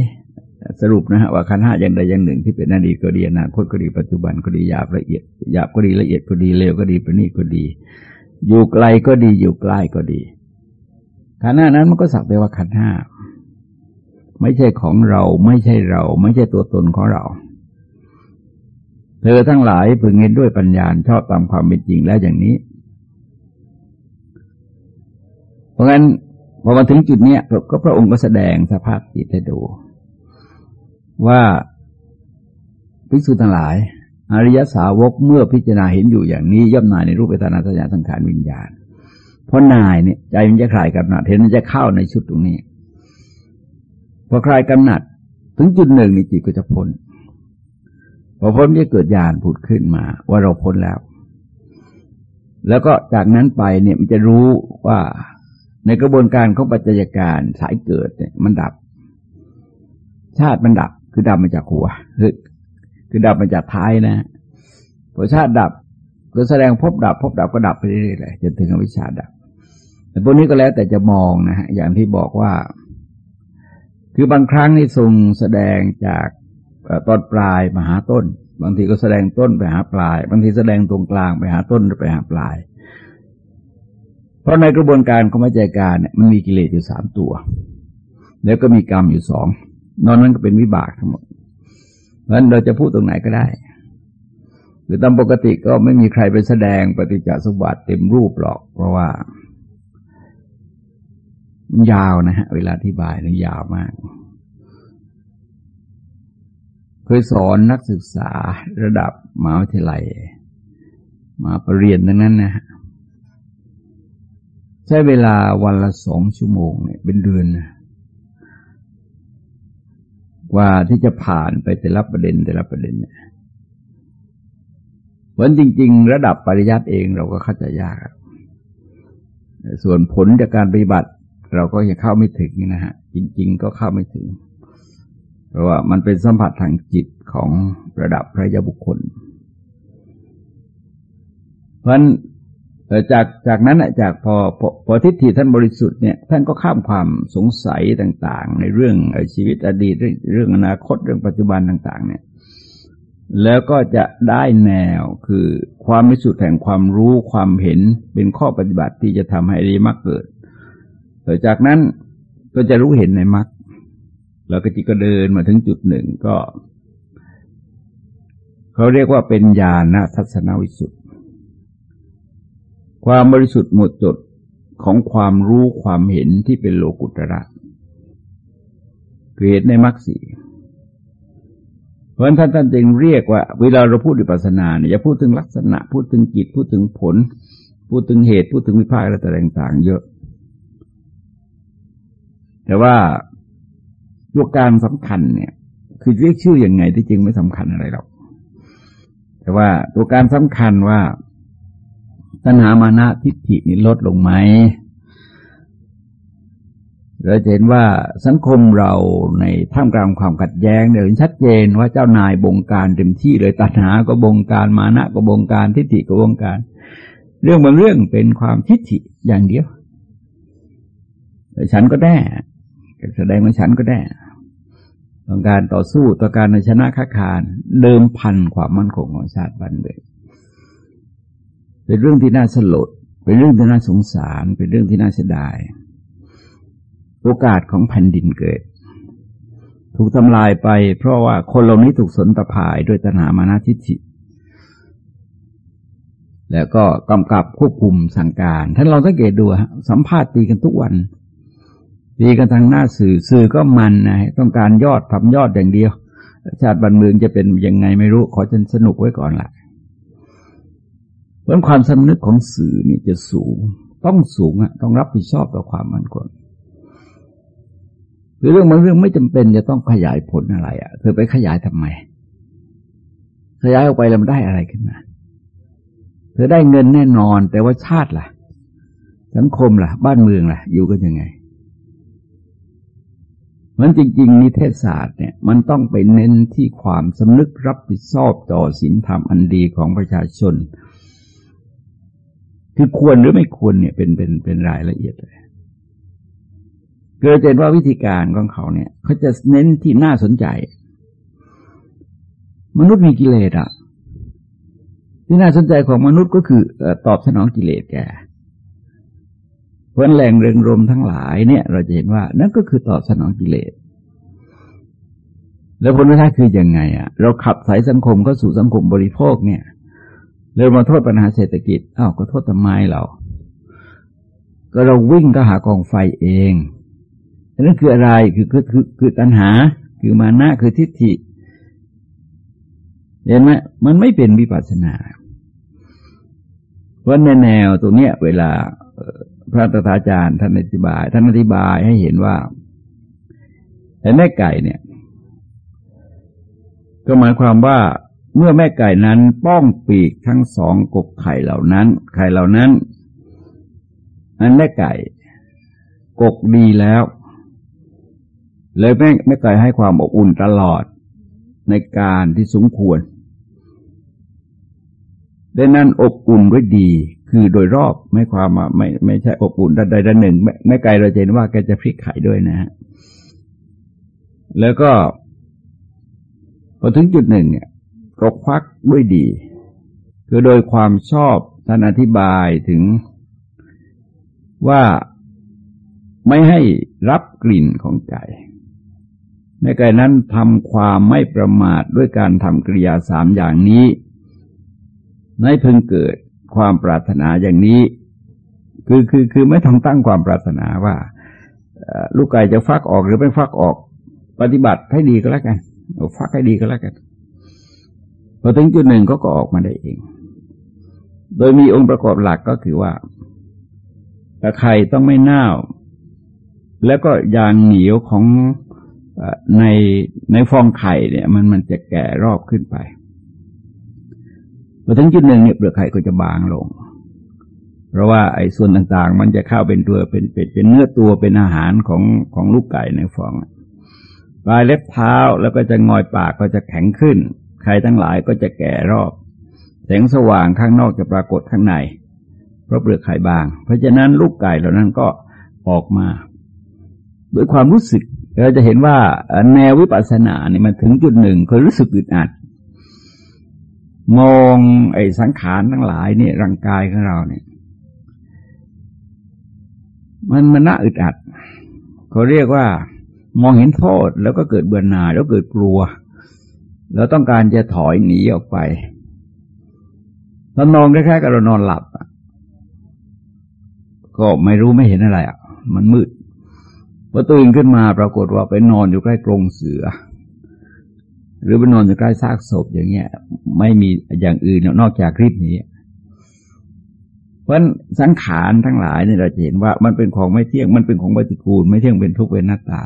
สรุปนะฮะว่าขันห้าอย่างใดอย่างหนึ่ง ที่เป็นอดีตก็ดีอนาคตก็ดีปัจจุบันก็ดีหยาบละเอียดหยาบก็ดีละเอียดก็ดีเลวก็ดีประณีตก็ดี อยู่ไกลก็ดีอยู่ใกล้ก็ดี ขันห้านั้นมันก็สักแต่ว่าขันห้าไม่ใช่ของเราไม่ใช่เรา ไม่ใช่ตัวตนของเรา เธอทั้งหลายพึงเห็นด้วยปัญญาชอบตามความเป็นจริงแล้วอย่างนี้ เพราะงั้นพอมาถึงจุดนี้ก็พระองค์ก็แสดงสภาพจิตให้ดู ว่าภิกษุทั้งหลาย อริยสาวกเมื่อพิจารณาเห็นอยู่อย่างนี้ย่อมนายในรูปเวทนาสัญญาสังขารวิญญาณ เพราะนายเนี่ยใจมันจะคลายกำหนัดเห็นมันจะเข้าในชุดตรงนี้พอคลายกำหนัด ถึงจุดหนึ่งนี่จิตก็จะพ้นพอพ้นจะเกิดญาณผุดขึ้นมา ว่าเราพ้นแล้ว แล้วก็จากนั้นไปเนี่ยมันจะรู้ว่าในกระบวนการของปัจจัยการสายเกิดเนี่ย มันดับ ชาติมันดับ คือดับมาจากหัวคือคือดับมาจากท้ายนะพอชาติดับก็แสดงพบดับพบดับก็ดับไปเรื่อยๆเลยจนถึงอวิชชาดับ แต่พวกนี้ก็แล้วแต่จะมองนะฮะอย่างที่บอกว่า คือบางครั้งนี่ทรงแสดงจากตอนปลายมาหาต้น บางทีก็แสดงต้นไปหาปลาย บางทีแสดงตรงกลางไปหาต้นไปหาปลาย เพราะในกระบวนการของมัจจัยการเนี่ยมันมีกิเลสอยู่สามตัว แล้วก็มีกรรมอยู่สองนอนนั้นก็เป็นวิบากทั้งหมดเพราะนั้นเราจะพูดตรงไหนก็ได้หรือตามปกติก็ไม่มีใครไปแสดงปฏิจจสมบัติเต็มรูปหรอก เพราะว่า มันยาวนะฮะ เวลาที่บายนี่ยาวมาก เคยสอนนักศึกษาระดับมหาวิทยาลัย มาปรริญญาดังนั้นนะฮะใช้เวลาวันละสองชั่วโมงเนี่ยเป็นเดือนนะว่าที่จะผ่านไปแต่ละประเด็นแต่ละประเด็นเนี่ยวันจริง ๆ ระดับปริยัติเองเราก็เข้าใจยาก ส่วนผลจากการปฏิบัติ เราก็ยังเข้าไม่ถึงนะฮะ จริง ๆ ก็เข้าไม่ถึง เพราะว่ามันเป็นสัมผัสทางจิตของระดับพระยาบุคคล เพราะฉะนั้นจากจากนั้นจากพอพอพอทิฏฐิท่านบริสุทธิ์เนี่ยท่านก็ข้ามความสงสัยต่าง ๆ ในเรื่องชีวิตอดีตเรื่องอนาคตเรื่องปัจจุบันต่าง ๆ เนี่ย แล้วก็จะได้แนวคือความบริสุทธิ์แห่งความรู้ความเห็นเป็นข้อปฏิบัติที่จะทำให้ดีมรรคเกิด จากนั้นก็จะรู้เห็นในมรรคแล้วก็จิตก็เดินมาถึงจุดหนึ่งก็ เขาเรียกว่าเป็นญาณทัศนวิสุทธิความบริสุทธิ์หมดจดของความรู้ความเห็นที่เป็นโลกุตระเกิดในมรรคสีเพราะนั้นท่านท่านจึงเรียกว่า เวลาเราพูดวิปัสสนาเนี่ยจะพูดถึงลักษณะ พูดถึงจิตพูดถึงผล พูดถึงเหตุพูดถึงวิภาคอะไรต่างๆเยอะ แต่ว่าตัวการสำคัญเนี่ย คือเรียกชื่ออยังไงที่จริงไม่สำคัญอะไรหรอก แต่ว่าตัวการสำคัญว่าตัณหามานะทิฏฐินี่ลดลงไหมเราจะเห็นว่าสังคมเราในท่ามกลางความขัดแย้งเนี่ยชัดเจนว่าเจ้านายบงการเต็มที่เลยตัณหาก็บงการมานะก็บงการทิฏฐิก็บงการ เรื่องบางเรื่องเป็นความทิฏฐิอย่างเดียวแต่ฉันก็ได้ แสดงว่าฉันก็ได้ ต้องการต่อสู้ต่อการชนะค้าขานเดิมพันความมั่นคงของชาติบ้านเมืองเป็นเรื่องที่น่าสลด เป็นเรื่องที่น่าสงสาร เป็นเรื่องที่น่าเสียดาย โอกาสของแผ่นดินเกิด ถูกทำลายไป เพราะว่าคนเหล่านี้ถูกสนตะพายด้วยตัณหามานาทิฐิแล้วก็กำกับควบคุมสั่งการ ท่านเราสังเกตดูสัมภาษณ์ตีกันทุกวัน ตีกันทางหน้าสื่อสื่อก็มันนะต้องการยอดทำยอดอย่างเดียว ชาติบันเมืองจะเป็นยังไงไม่รู้ ขอจนสนุกไว้ก่อนละเพราะความสำนึกของสื่อนี่จะสูง ต้องสูงอะต้องรับผิดชอบต่อความมั่นคงคือเรื่องบางเรื่องไม่จำเป็นจะต้องขยายผลอะไรอะเธอไปขยายทำไมขยายออกไปแล้วมันได้อะไรขึ้นมาเธอได้เงินแน่นอน แต่ว่าชาติล่ะ สังคมล่ะ บ้านเมืองล่ะ อยู่กันยังไง มันจริงๆนิเทศศาสตร์เนี่ยมันต้องไปเน้นที่ความสำนึกรับผิดชอบต่อศีลธรรมอันดีของประชาชน คือควรหรือไม่ควรเนี่ยเป็นเป็นเป็นรายละเอียดเลยเกิดเห็นว่าวิธีการของเขาเนี่ยเขาจะเน้นที่น่าสนใจ มนุษย์มีกิเลสอะที่น่าสนใจของมนุษย์ก็คือตอบสนองกิเลสแก เพราะแหล่งเริงรมทั้งหลายเนี่ย เราจะเห็นว่า นั่นก็คือตอบสนองกิเลส แล้วผลท้ายคือยังไงอะ เราขับสายสังคมก็สู่สังคมบริโภคเนี่ยเริ่มมาโทษปัญหาเศรษฐกิจอ้าวก็โทษทำไมเรา ก็เราวิ่งก็หากองไฟเองนั่นคืออะไรคือคือคือคือตัณหา คือมานะคือทิฏฐิเห็นไหมมันไม่เป็นวิปัสสนาเพราะในแนวตรงเนี้ย เวลา พระตถาจารย์ท่านอธิบาย ท่านอธิบายให้เห็นว่าแต่แม่ไก่เนี่ย ก็หมายความว่าเมื่อแม่ไก่นั้นป้องปีกทั้งสองกกไข่เหล่านั้น ไข่เหล่านั้นอันแม่ไก่ กกดีแล้วเลยแม่แม่ไก่ให้ความอบอุ่นตลอดในการที่สมควรดังนั้นอบอุ่นด้วยดี คือโดยรอบไม่ความว่าไม่ไม่ใช่อบอุ่นด้านใดด้านหนึ่งแม่ไก่เราเห็นว่าแกจะพลิกไข่ด้วยนะฮะแล้วก็พอถึงจุดหนึ่งเนี่ยก็ควักด้วยดี คือโดยความชอบท่านอธิบายถึงว่าไม่ให้รับกลิ่นของไก่แม่ไก่นั้นทำความไม่ประมาทด้วยการทำกริยาสามอย่างนี้ในพึงเกิด ความปรารถนาอย่างนี้ คือคือคือไม่ต้องตั้งความปรารถนาว่าลูกไก่จะฟักออกหรือไม่ฟักออก ปฏิบัติให้ดีก็แล้วกันฟักให้ดีก็แล้วกันพอถึงจุดหนึ่งก็ก็ออกมาได้เอง โดยมีองค์ประกอบหลักก็คือว่าตะไคร่ต้องไม่เน่า แล้วก็ยางเหนียวของในในฟองไข่เนี่ย มันมันจะแก่รอบขึ้นไป พอถึงจุดหนึ่งเนี่ยเปลือกไข่ก็จะบางลง เพราะว่าไอ้ส่วนต่างๆ มันจะเข้าเป็นตัวเป็นเป็นเป็นเนื้อตัวเป็นอาหารของของลูกไก่ในฟองปลายเล็บเท้าแล้วก็จะงอยปากก็จะแข็งขึ้นไข่ทั้งหลายก็จะแก่รอบ แสงสว่างข้างนอกจะปรากฏข้างในเพราะเปลือกไข่บาง เพราะฉะนั้นลูกไก่เหล่านั้นก็ออกมาโดยความรู้สึกเราจะเห็นว่าแนววิปัสสนาเนี่ยมันถึงจุดหนึ่งเคยรู้สึกอึดอัด มองไอ้สังขารทั้งหลายเนี่ยร่างกายของเราเนี่ย มันมันน่าอึดอัดเขาเรียกว่า มองเห็นโทษแล้วก็เกิดเบื่อหน่ายแล้วเกิดกลัว แล้วต้องการจะถอยหนีออกไปเรานอนคล้ายๆกับเรานอนหลับก็ไม่รู้ไม่เห็นอะไรอะ มันมืดพอตื่นขึ้นมาปรากฏว่าไปนอนอยู่ใกล้กรงเสือ หรือไปนอนอยู่ใกล้ซากศพอย่างเงี้ย ไม่มีอย่างอื่นนอกจากคลิปนี้ เพราะสังขารทั้งหลายเนี่ยเราจะเห็นว่ามันเป็นของไม่เที่ยงมันเป็นของปฏิกูล ไม่เที่ยงเป็นทุกข์เป็นหน้าตา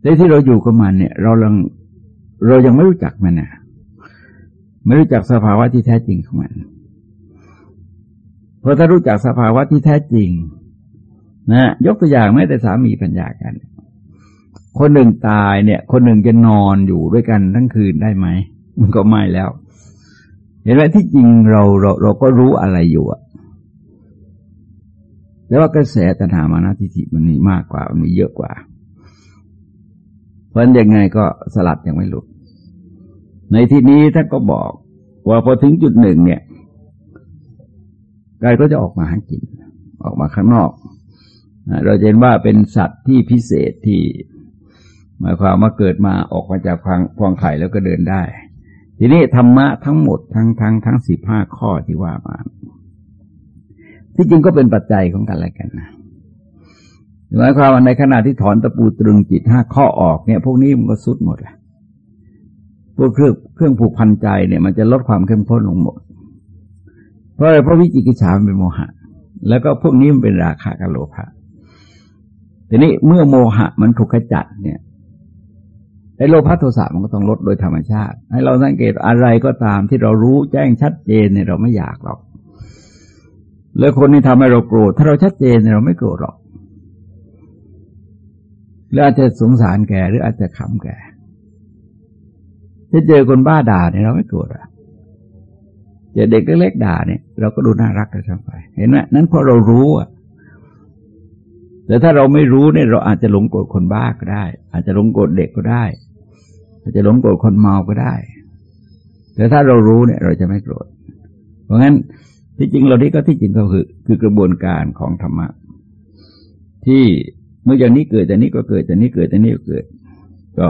แต่ที่เราอยู่กับมันเนี่ย เราลังเรายังไม่รู้จักมันนะไม่รู้จักสภาวะที่แท้จริงของมัน เพราะถ้ารู้จักสภาวะที่แท้จริงนะยกตัวอย่างแม้แต่สามีปัญญากัน คนหนึ่งตายเนี่ย คนหนึ่งจะนอนอยู่ด้วยกันทั้งคืนได้ไหมมันก็ไม่แล้ว เห็นไหมที่จริงเราเราเราก็รู้อะไรอยู่อะแต่ว่ากระแสตัณหามานาทิฏฐิมันมีมากกว่ามันมีเยอะกว่า เพราะยังไงก็สลัดยังไม่หลุด ในที่นี้ท่านก็บอกว่าพอถึงจุดหนึ่งเนี่ยกายก็จะออกมาหากิน ออกมาข้างนอก เราเห็นว่าเป็นสัตว์ที่พิเศษที่ หมายความว่าเกิดมาออกมาจากฟองฟองไข่แล้วก็เดินได้ ทีนี้ธรรมะทั้งหมดทั้งทั้งทั้งสิบห้าข้อที่ว่ามา ที่จริงก็เป็นปัจจัยของกันและกันนะหมายความว่าในขณะที่ถอนตะปูตรึงจิตห้าข้อออกเนี่ย พวกนี้มันก็สุดหมดแหละพวกเครื่องเครื่องผูกพันใจเนี่ย มันจะลดความเข้มข้นลงหมด เพราะอะไรเพราะวิจิกิจฉาเป็นโมหะ แล้วก็พวกนี้มันเป็นราคะกับโลภะทีนี้เมื่อโมหะมันถูกขจัดเนี่ย ไอ้โลภะโทสะมันก็ต้องลดโดยธรรมชาติ ให้เราสังเกตอะไรก็ตามที่เรารู้แจ้งชัดเจนเนี่ยเราไม่อยากหรอกแล้วคนที่ทำให้เราโกรธถ้าเราชัดเจนเนี่ยเราไม่โกรธหรอกหรืออาจจะสงสารแกหรืออาจจะขำแกถ้าเจอคนบ้าด่าเนี่ยเราไม่โกรธอะเจอเด็กเล็กๆด่าเนี่ย เราก็ดูน่ารักกันทั้งไป เห็นไหมนั้นเพอเรารู้อะแต่ถ้าเราไม่รู้เนี่ยเราอาจจะหลงโกรธคนบ้าก็ได้ อาจจะหลงโกรธเด็กก็ได้ อาจจะหลงโกรธคนเมาก็ได้ แต่ถ้าเรารู้เนี่ย เราจะไม่โกรธ เพราะงั้นที่จริงเราที่ก็ที่จริงก็คือคือกระบวนการของธรรมะ ที่เมื่ออย่างนี้เกิดแต่นี้ก็เกิดแต่นี้เกิดแต่นี้ก็เกิด ก็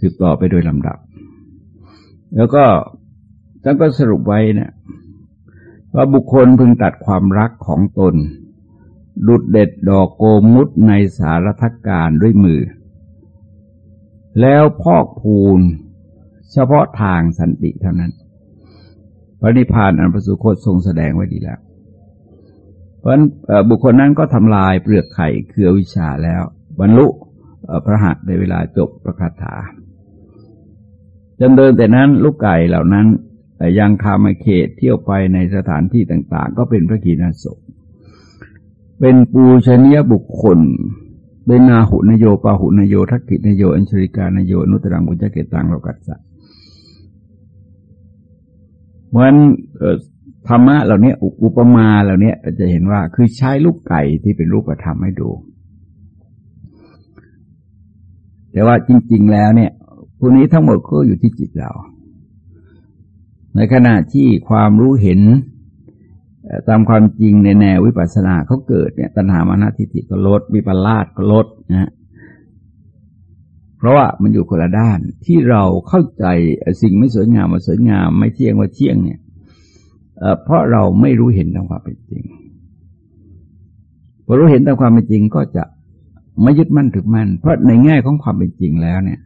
สืบต่อไปโดยลำดับ แล้วก็ท่านก็สรุปไว้นะว่าบุคคลพึงตัดความรักของตนดุดเด็ดดอกโกมุตในสารทัการด้วยมือ แล้วพอกพูนเฉพาะทางสันติเท่านั้นพระนิพพานอันประสุคตทรงแสดงไว้ดีแล้ว เพราะบุคคลนั้นก็ทำลายเปลือกไข่เคือวิชาแล้ว บรรลุพระหัตในเวลาจบประคาถาจำเดินแต่นั้นลูกไก่เหล่านั้นยังคามาเขตเที่ยวไปในสถานที่ต่าง ๆ ก็เป็นพระกีนาศเป็นปูชนียบุคคล เป็นนาหุนโยปาหุนโยทักกินโยอัญชริกานโยนุตรังบุญเกตังโลกัสสะเหมือนธรรมะเหล่านี้อุปมาเหล่านี้จะเห็นว่าคือใช้ลูกไก่ที่เป็นรูปธรรมให้ดู แต่ว่าจริง ๆ แล้วเนี่ยพวกนี้ทั้งหมดก็อยู่ที่จิตเรา ในขณะที่ความรู้เห็น ตามความจริงในแนววิปัสสนาเขาเกิดเนี่ยตัณหามานาทิฏฐิก็ลดวิปลาสก็ลดนะฮะเพราะว่ามันอยู่คนละด้านที่เราเข้าใจสิ่งไม่สวยงามมาสวยงาม ไม่เที่ยงว่าเที่ยงเนี่ยเพราะเราไม่รู้เห็นตามความเป็นจริงพอรู้เห็นตามความเป็นจริงก็จะไม่ยึดมั่นถือมั่น เพราะในแง่ของความเป็นจริงแล้วเนี่ย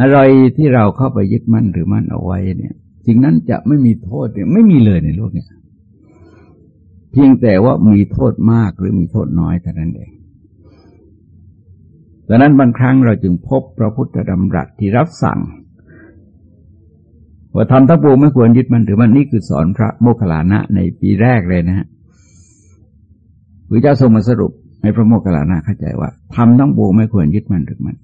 อะไรที่เราเข้าไปยึดมั่นถือมั่นเอาไว้เนี่ยสิ่งนั้นจะไม่มีโทษเนี่ยไม่มีเลยในโลกเนี่ย พียงแต่ว่ามีโทษมากหรือมีโทษน้อยเท่านั้นเองดังนั้นบางครั้งเราจึงพบพระพุทธดำรัสที่รับสั่ง ว่าทำทั้งปวงไม่ควรยึดมันถือมันนี่คือสอนพระโมคคัลลานะในปีแรกเลยนะฮะพระเจ้าทรงมาสรุปให้พระโมคคัลลานะเข้าใจว่าทำทั้งปวงไม่ควรยึดมันถือมัน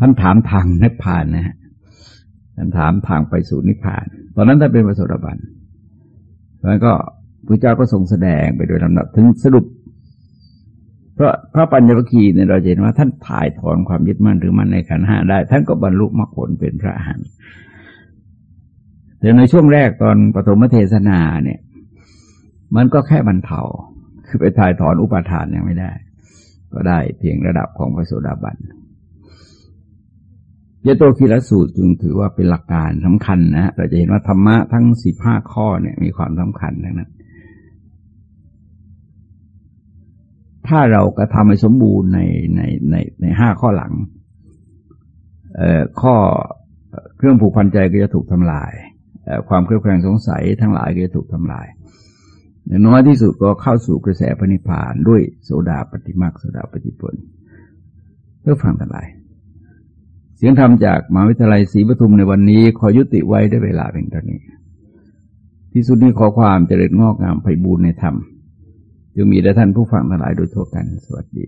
ท่านถามทางนิพพานนะฮะท่านถามทางไปสู่นิพพาน ตอนนั้นท่านเป็นพระโสดาบัน แล้วก็พระเจ้าก็ทรงแสดงไปโดยลำดับถึงสรุป เพราะพระปัญญวคีเนี่ยเราเห็นว่าท่านถ่ายถอนความยึดมั่นหรือมั่นในขันห้าได้ ท่านก็บรรลุมรรคผลเป็นพระอรหันต์แต่ในช่วงแรกตอนปฐมเทศนาเนี่ย มันก็แค่บรรเทาคือไปถ่ายถอนอุปาทานยังไม่ได้ ก็ได้เพียงระดับของพระโสดาบันเยโตคีรสูตรจึงถือว่าเป็นหลักการสำคัญนะเราจะเห็นว่าธรรมะทั้งสิบห้าข้อเนี่ยมีความสำคัญดังนั้น ถ้าเรากระทำให้สมบูรณ์ในในในในห้าข้อหลัง เอ่อข้อเครื่องผูกพันใจก็จะถูกทำลายความเครียดแรงสงสัยทั้งหลายก็จะถูกทำลายอย่างน้อยที่สุดก็เข้าสู่กระแสพระนิพพานด้วยโสดาปฏิมาโสดาปฏิผลเพื่อฟังทั้งหลาย เสียงธรรมจากมหาวิทยาลัยศรีปทุมในวันนี้ ขอยุติไว้ได้เวลาเพียงเท่านี้ ที่สุดนี้ขอความเจริญงอกงามไพบูรณ์ในธรรมจึงมีแด่ท่านผู้ฟังทั้งหลายโดยทั่วกันสวัสดี